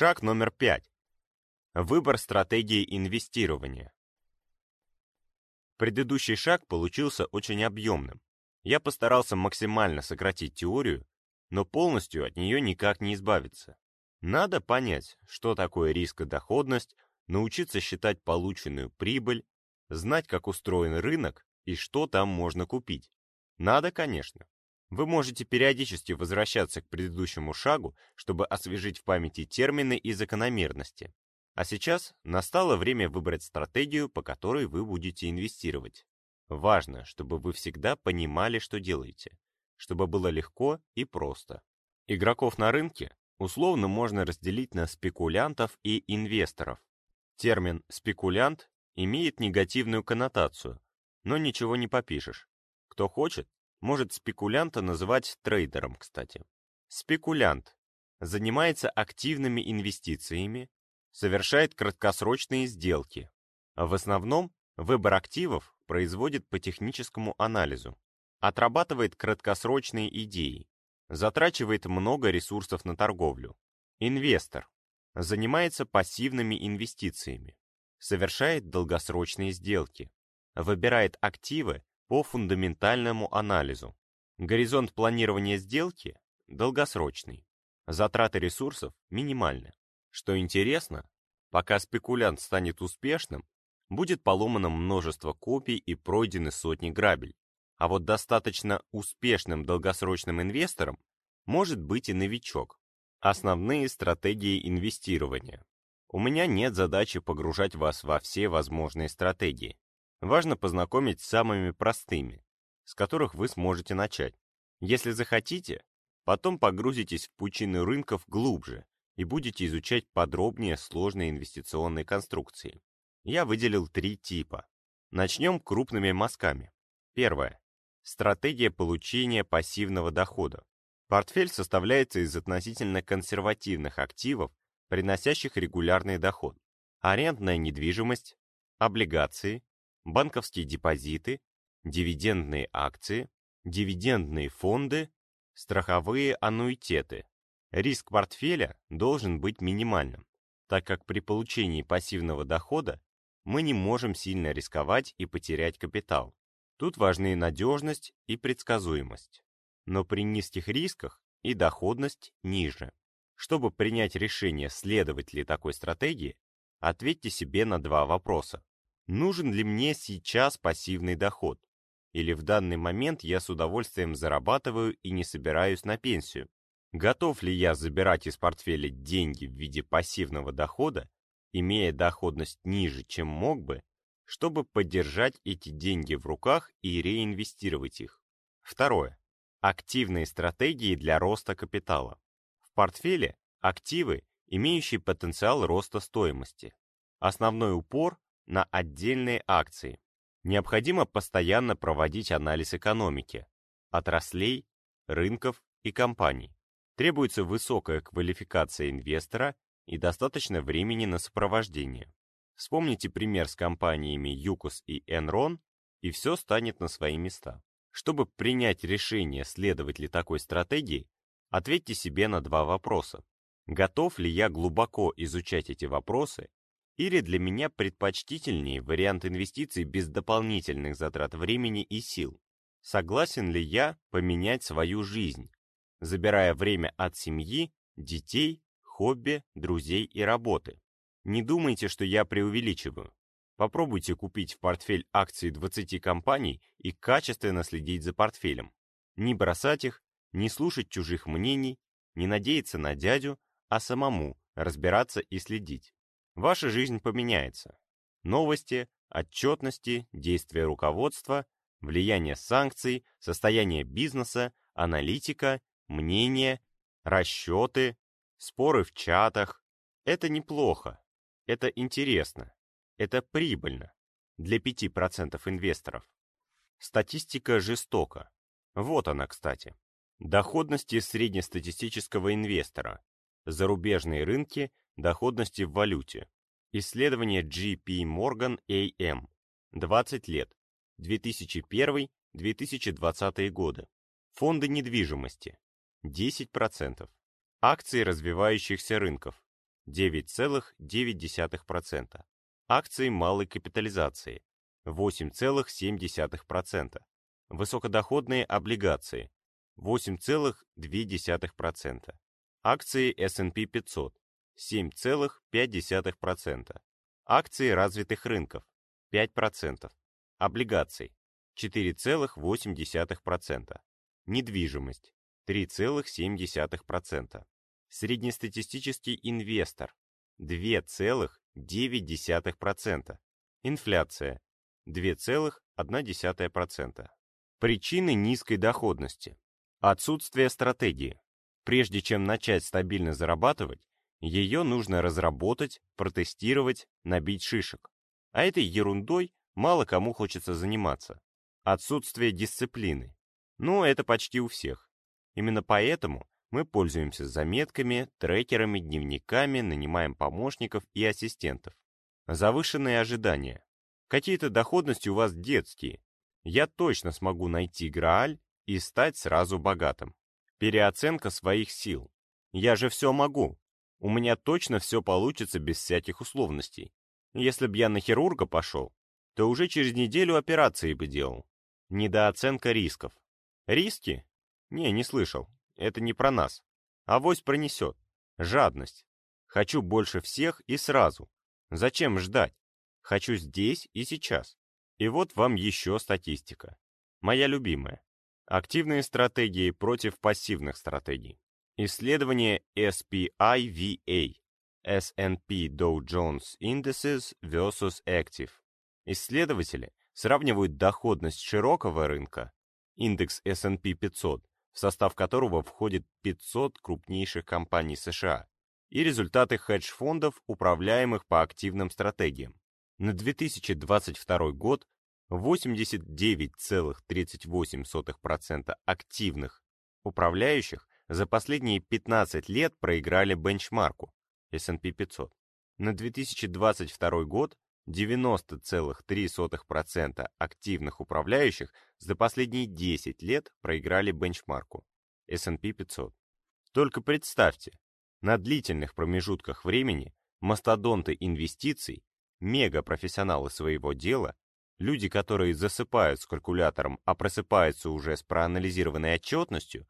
Шаг номер пять. Выбор стратегии инвестирования. Предыдущий шаг получился очень объемным. Я постарался максимально сократить теорию, но полностью от нее никак не избавиться. Надо понять, что такое рискодоходность, научиться считать полученную прибыль, знать, как устроен рынок и что там можно купить. Надо, конечно. Вы можете периодически возвращаться к предыдущему шагу, чтобы освежить в памяти термины и закономерности. А сейчас настало время выбрать стратегию, по которой вы будете инвестировать. Важно, чтобы вы всегда понимали, что делаете, чтобы было легко и просто. Игроков на рынке условно можно разделить на спекулянтов и инвесторов. Термин «спекулянт» имеет негативную коннотацию, но ничего не попишешь. Кто хочет, может спекулянта называть трейдером, кстати. Спекулянт занимается активными инвестициями, совершает краткосрочные сделки. В основном выбор активов производит по техническому анализу, отрабатывает краткосрочные идеи, затрачивает много ресурсов на торговлю. Инвестор занимается пассивными инвестициями, совершает долгосрочные сделки, выбирает активы по фундаментальному анализу. Горизонт планирования сделки долгосрочный, затраты ресурсов минимальны. Что интересно, пока спекулянт станет успешным, будет поломано множество копий и пройдены сотни грабель. А вот достаточно успешным долгосрочным инвестором может быть и новичок. Основные стратегии инвестирования. У меня нет задачи погружать вас во все возможные стратегии. Важно познакомить с самыми простыми, с которых вы сможете начать. Если захотите, потом погрузитесь в пучины рынков глубже и будете изучать подробнее сложные инвестиционные конструкции. Я выделил три типа. Начнем крупными мазками. Первое. Стратегия получения пассивного дохода. Портфель составляется из относительно консервативных активов, приносящих регулярный доход. Арендная недвижимость, облигации, банковские депозиты, дивидендные акции, дивидендные фонды, страховые аннуитеты. Риск портфеля должен быть минимальным, так как при получении пассивного дохода мы не можем сильно рисковать и потерять капитал. Тут важны надежность и предсказуемость. Но при низких рисках и доходность ниже. Чтобы принять решение, следовать ли такой стратегии, ответьте себе на два вопроса. Нужен ли мне сейчас пассивный доход? Или в данный момент я с удовольствием зарабатываю и не собираюсь на пенсию? Готов ли я забирать из портфеля деньги в виде пассивного дохода имея доходность ниже, чем мог бы, чтобы поддержать эти деньги в руках и реинвестировать их. Второе. Активные стратегии для роста капитала. В портфеле активы, имеющие потенциал роста стоимости. Основной упор на отдельные акции. Необходимо постоянно проводить анализ экономики, отраслей, рынков и компаний. Требуется высокая квалификация инвестора и достаточно времени на сопровождение. Вспомните пример с компаниями Юкос и Enron, и все станет на свои места. Чтобы принять решение, следовать ли такой стратегии, ответьте себе на два вопроса. Готов ли я глубоко изучать эти вопросы, или для меня предпочтительнее вариант инвестиций без дополнительных затрат времени и сил? Согласен ли я поменять свою жизнь, забирая время от семьи, детей хобби, друзей и работы. Не думайте, что я преувеличиваю. Попробуйте купить в портфель акции 20 компаний и качественно следить за портфелем. Не бросать их, не слушать чужих мнений, не надеяться на дядю, а самому разбираться и следить. Ваша жизнь поменяется. Новости, отчетности, действия руководства, влияние санкций, состояние бизнеса, аналитика, мнения, расчеты, споры в чатах. Это неплохо, это интересно, это прибыльно для 5% инвесторов. Статистика жестока. Вот она, кстати. Доходности среднестатистического инвестора. Зарубежные рынки, доходности в валюте. Исследование GP Morgan AM. 20 лет. 2001-2020 годы. Фонды недвижимости. 10%. Акции развивающихся рынков 9,9%. Акции малой капитализации 8,7%. Высокодоходные облигации 8,2%. Акции S&P 500 7,5%. Акции развитых рынков 5%. Облигаций 4,8%. Недвижимость 3,7%. Среднестатистический инвестор 2,9%. Инфляция 2,1%. Причины низкой доходности. Отсутствие стратегии. Прежде чем начать стабильно зарабатывать, ее нужно разработать, протестировать, набить шишек. А этой ерундой мало кому хочется заниматься. Отсутствие дисциплины. Ну, это почти у всех. Именно поэтому мы пользуемся заметками, трекерами, дневниками, нанимаем помощников и ассистентов. Завышенные ожидания. Какие-то доходности у вас детские. Я точно смогу найти Грааль и стать сразу богатым. Переоценка своих сил. Я же все могу. У меня точно все получится без всяких условностей. Если б я на хирурга пошел, то уже через неделю операции бы делал. Недооценка рисков. Риски? Не, не слышал. Это не про нас. Авось пронесет. Жадность. Хочу больше всех и сразу. Зачем ждать? Хочу здесь и сейчас. И вот вам еще статистика. Моя любимая. Активные стратегии против пассивных стратегий. Исследование SPIVA. S&P Dow Jones Indices versus Active. Исследователи сравнивают доходность широкого рынка, индекс S&P 500, в состав которого входит 500 крупнейших компаний США, и результаты хедж-фондов, управляемых по активным стратегиям. На 2022 год 89,38% активных управляющих за последние 15 лет проиграли бенчмарку S&P 500. На 2022 год 90,3% активных управляющих за последние 10 лет проиграли бенчмарку S&P 500. Только представьте, на длительных промежутках времени мастодонты инвестиций, мегапрофессионалы своего дела, люди, которые засыпают с калькулятором, а просыпаются уже с проанализированной отчетностью,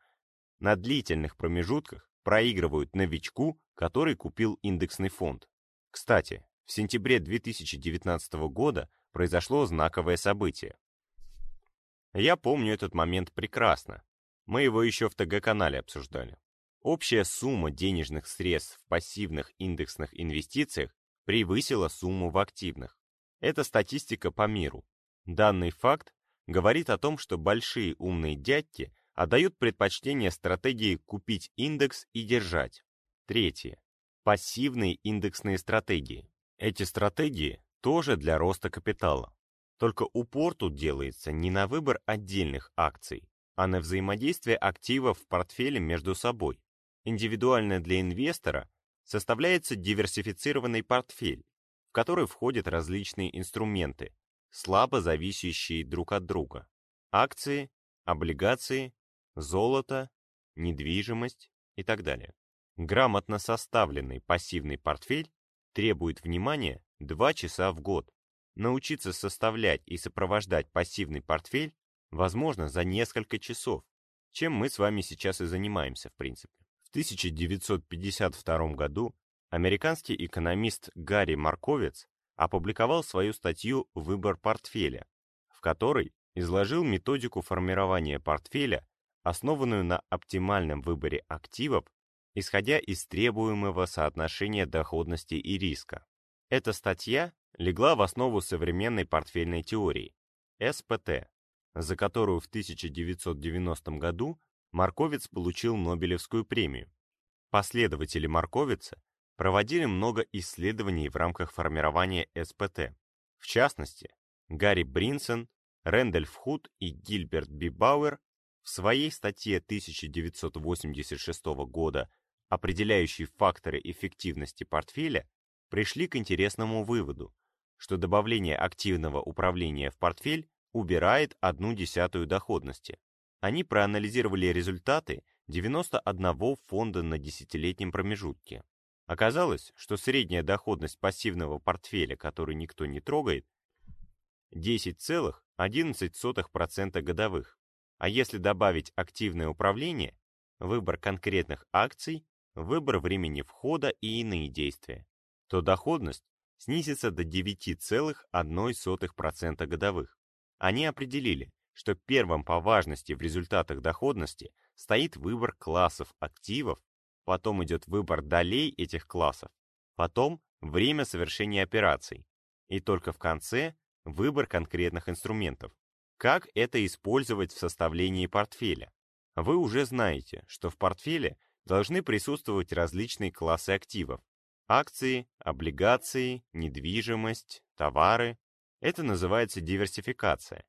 на длительных промежутках проигрывают новичку, который купил индексный фонд. Кстати, в сентябре 2019 года произошло знаковое событие. Я помню этот момент прекрасно. Мы его еще в ТГ-канале обсуждали. Общая сумма денежных средств в пассивных индексных инвестициях превысила сумму в активных. Это статистика по миру. Данный факт говорит о том, что большие умные дядьки отдают предпочтение стратегии купить индекс и держать. Третье. Пассивные индексные стратегии. Эти стратегии тоже для роста капитала. Только упор тут делается не на выбор отдельных акций, а на взаимодействие активов в портфеле между собой. Индивидуально для инвестора составляется диверсифицированный портфель, в который входят различные инструменты, слабо зависящие друг от друга. Акции, облигации, золото, недвижимость и так далее. Грамотно составленный пассивный портфель требует внимания 2 часа в год. Научиться составлять и сопровождать пассивный портфель возможно за несколько часов, чем мы с вами сейчас и занимаемся в принципе. В 1952 году американский экономист Гарри Марковец опубликовал свою статью «Выбор портфеля», в которой изложил методику формирования портфеля, основанную на оптимальном выборе активов исходя из требуемого соотношения доходности и риска. Эта статья легла в основу современной портфельной теории СПТ, за которую в 1990 году Марковец получил Нобелевскую премию. Последователи Марковица проводили много исследований в рамках формирования СПТ. В частности, Гарри Бринсон, Рэндольф Худ и Гильберт Бибауэр в своей статье 1986 года определяющие факторы эффективности портфеля, пришли к интересному выводу, что добавление активного управления в портфель убирает одну десятую доходности. Они проанализировали результаты 91 фонда на десятилетнем промежутке. Оказалось, что средняя доходность пассивного портфеля, который никто не трогает, 10,11% годовых. А если добавить активное управление, выбор конкретных акций, выбор времени входа и иные действия, то доходность снизится до 9,1% годовых. Они определили, что первым по важности в результатах доходности стоит выбор классов активов, потом идет выбор долей этих классов, потом время совершения операций, и только в конце выбор конкретных инструментов. Как это использовать в составлении портфеля? Вы уже знаете, что в портфеле должны присутствовать различные классы активов. Акции, облигации, недвижимость, товары. Это называется диверсификация.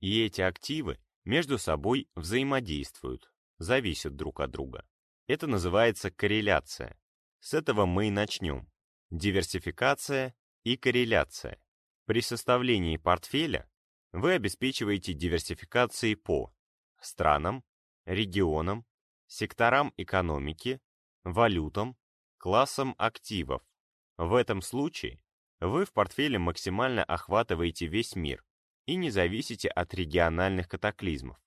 И эти активы между собой взаимодействуют, зависят друг от друга. Это называется корреляция. С этого мы и начнем. Диверсификация и корреляция. При составлении портфеля вы обеспечиваете диверсификацией по странам, регионам, секторам экономики, валютам, классам активов. В этом случае вы в портфеле максимально охватываете весь мир и не зависите от региональных катаклизмов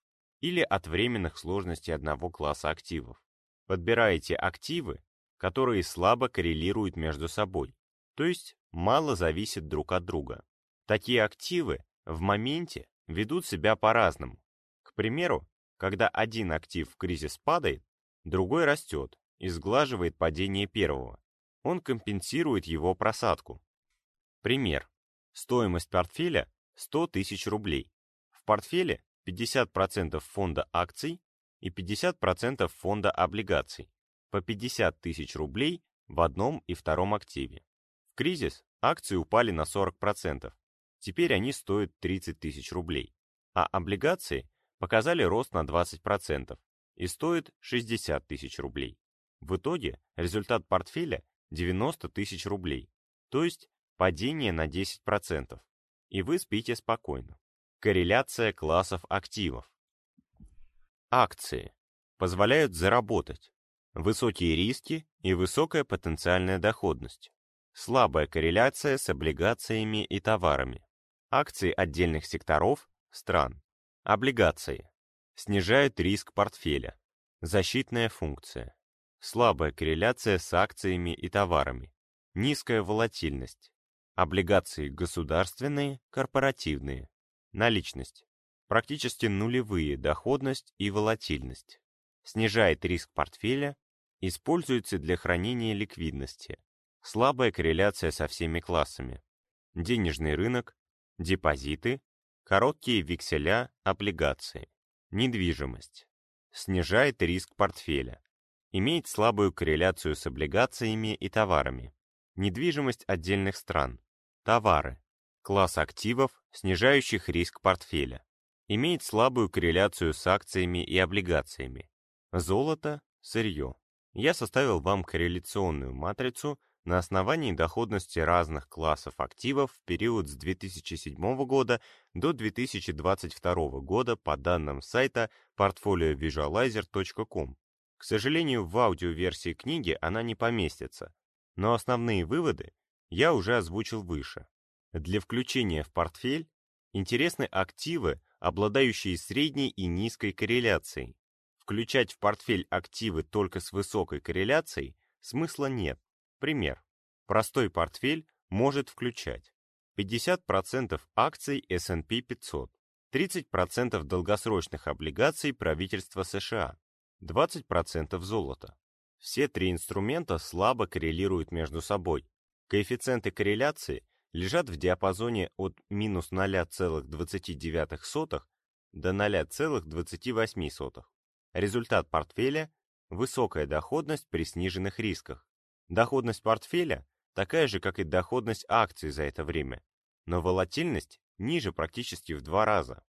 или от временных сложностей одного класса активов. Подбираете активы, которые слабо коррелируют между собой, то есть мало зависят друг от друга. Такие активы в моменте ведут себя по-разному. К примеру, когда один актив в кризис падает, другой растет и сглаживает падение первого. Он компенсирует его просадку. Пример. Стоимость портфеля 100 тысяч рублей. В портфеле 50% фонда акций и 50% фонда облигаций, по 50 тысяч рублей в одном и втором активе. В кризис акции упали на 40%, Теперь они стоят 30 тысяч рублей, а облигации показали рост на 20% и стоят 60 тысяч рублей. В итоге результат портфеля 90 тысяч рублей, то есть падение на 10%, и вы спите спокойно. Корреляция классов активов. Акции позволяют заработать. Высокие риски и высокая потенциальная доходность. Слабая корреляция с облигациями и товарами. Акции отдельных секторов, стран. Облигации. Снижают риск портфеля. Защитная функция. Слабая корреляция с акциями и товарами. Низкая волатильность. Облигации государственные, корпоративные. Наличность. Практически нулевые доходность и волатильность. Снижает риск портфеля. Используется для хранения ликвидности. Слабая корреляция со всеми классами. Денежный рынок, депозиты, короткие векселя, облигации, недвижимость. Снижает риск портфеля. Имеет слабую корреляцию с облигациями и товарами. Недвижимость отдельных стран. Товары. Класс активов, снижающих риск портфеля. Имеет слабую корреляцию с акциями и облигациями. Золото, сырье. Я составил вам корреляционную матрицу на основании доходности разных классов активов в период с 2007 года до 2022 года по данным сайта portfoliovisualizer.com. К сожалению, в аудиоверсии книги она не поместится, но основные выводы я уже озвучил выше. Для включения в портфель интересны активы, обладающие средней и низкой корреляцией. Включать в портфель активы только с высокой корреляцией смысла нет. Пример. Простой портфель может включать 50% акций S&P 500, 30% долгосрочных облигаций правительства США, 20% золота. Все три инструмента слабо коррелируют между собой. Коэффициенты корреляции лежат в диапазоне от минус 0,29 до 0,28. Результат портфеля – высокая доходность при сниженных рисках. Доходность портфеля такая же, как и доходность акций за это время, но волатильность ниже практически в два раза.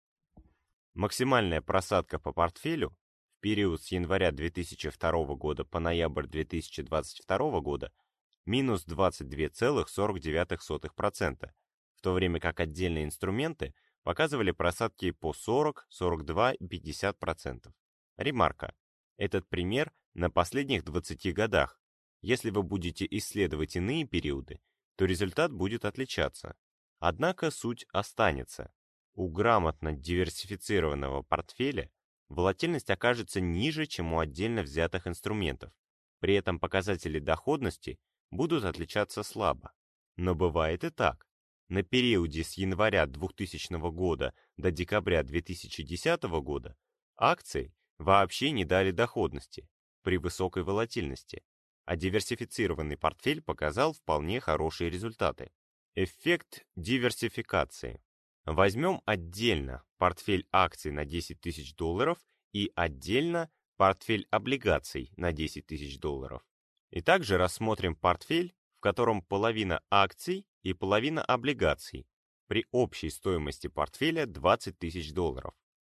Максимальная просадка по портфелю в период с января 2002 года по ноябрь 2022 года минус 22,49%, в то время как отдельные инструменты показывали просадки по 40, 42 и 50%. Ремарка. Этот пример на последних 20 годах, Если вы будете исследовать иные периоды, то результат будет отличаться. Однако суть останется. У грамотно диверсифицированного портфеля волатильность окажется ниже, чем у отдельно взятых инструментов. При этом показатели доходности будут отличаться слабо. Но бывает и так. На периоде с января 2000 года до декабря 2010 года акции вообще не дали доходности при высокой волатильности, а диверсифицированный портфель показал вполне хорошие результаты. Эффект диверсификации. Возьмем отдельно портфель акций на 10 тысяч долларов и отдельно портфель облигаций на 10 тысяч долларов. И также рассмотрим портфель, в котором половина акций и половина облигаций при общей стоимости портфеля 20 тысяч долларов.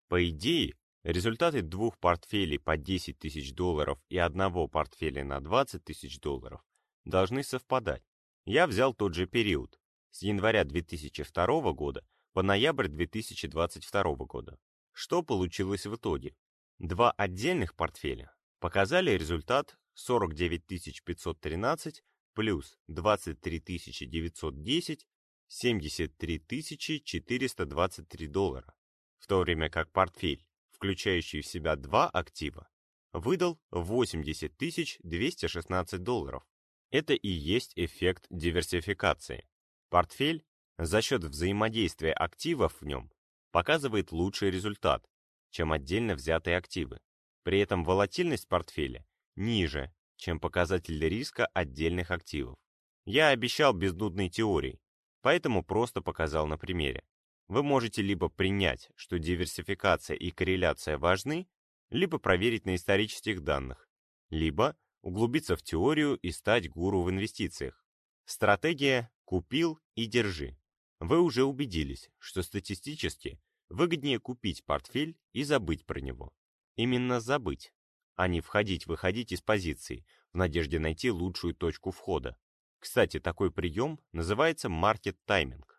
По идее, результаты двух портфелей по 10 тысяч долларов и одного портфеля на 20 тысяч долларов должны совпадать. Я взял тот же период, с января 2002 года по ноябрь 2022 года. Что получилось в итоге? Два отдельных портфеля показали результат 49 513 плюс 23 910, 73 423 доллара, в то время как портфель, включающий в себя два актива, выдал 80 216 долларов. Это и есть эффект диверсификации. Портфель за счет взаимодействия активов в нем показывает лучший результат, чем отдельно взятые активы. При этом волатильность портфеля ниже, чем показатель риска отдельных активов. Я обещал без нудной теории, поэтому просто показал на примере. Вы можете либо принять, что диверсификация и корреляция важны, либо проверить на исторических данных, либо углубиться в теорию и стать гуру в инвестициях. Стратегия «купил и держи». Вы уже убедились, что статистически выгоднее купить портфель и забыть про него. Именно забыть, а не входить-выходить из позиций в надежде найти лучшую точку входа. Кстати, такой прием называется маркет-тайминг,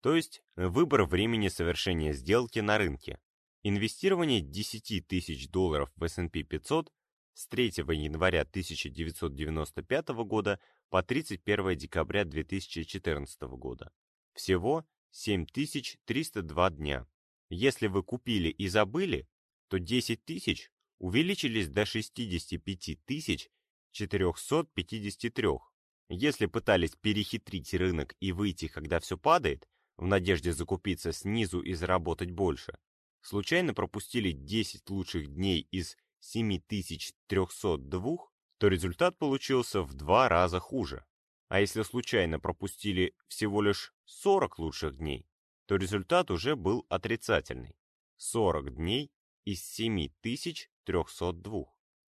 то есть выбор времени совершения сделки на рынке. Инвестирование 10 тысяч долларов в S&P 500 с 3 января 1995 года по 31 декабря 2014 года. Всего 7302 дня. Если вы купили и забыли, то 10 тысяч увеличились до 65 453. Если пытались перехитрить рынок и выйти, когда все падает, в надежде закупиться снизу и заработать больше, случайно пропустили 10 лучших дней из 7302, то результат получился в два раза хуже. А если случайно пропустили всего лишь 40 лучших дней, то результат уже был отрицательный. 40 дней из 7302.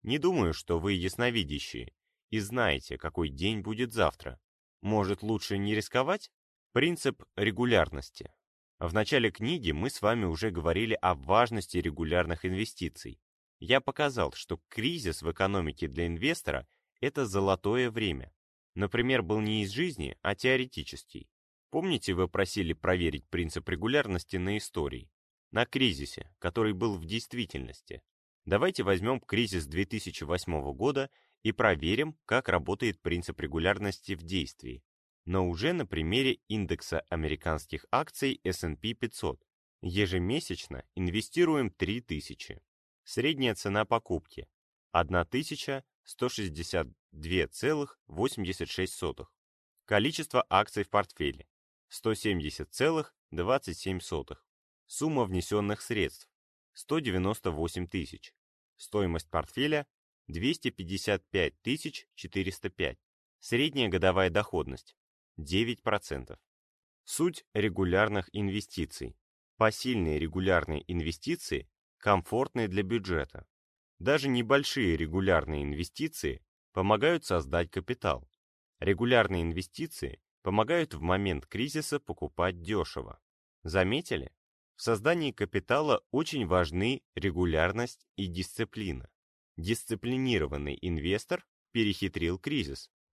Не думаю, что вы ясновидящие и знаете, какой день будет завтра. Может, лучше не рисковать? Принцип регулярности. В начале книги мы с вами уже говорили о важности регулярных инвестиций. Я показал, что кризис в экономике для инвестора – это золотое время. Например, был не из жизни, а теоретический. Помните, вы просили проверить принцип регулярности на истории? На кризисе, который был в действительности. Давайте возьмем кризис 2008 года и проверим, как работает принцип регулярности в действии. Но уже на примере индекса американских акций S&P 500. Ежемесячно инвестируем 3000. Средняя цена покупки – 1162,86. Количество акций в портфеле – 170,27. Сумма внесенных средств – 198 тысяч. Стоимость портфеля – 255 405. Средняя годовая доходность – 9%. Суть регулярных инвестиций. Посильные регулярные инвестиции комфортные для бюджета. Даже небольшие регулярные инвестиции помогают создать капитал. Регулярные инвестиции помогают в момент кризиса покупать дешево. Заметили? В создании капитала очень важны регулярность и дисциплина. Дисциплинированный инвестор перехитрил кризис.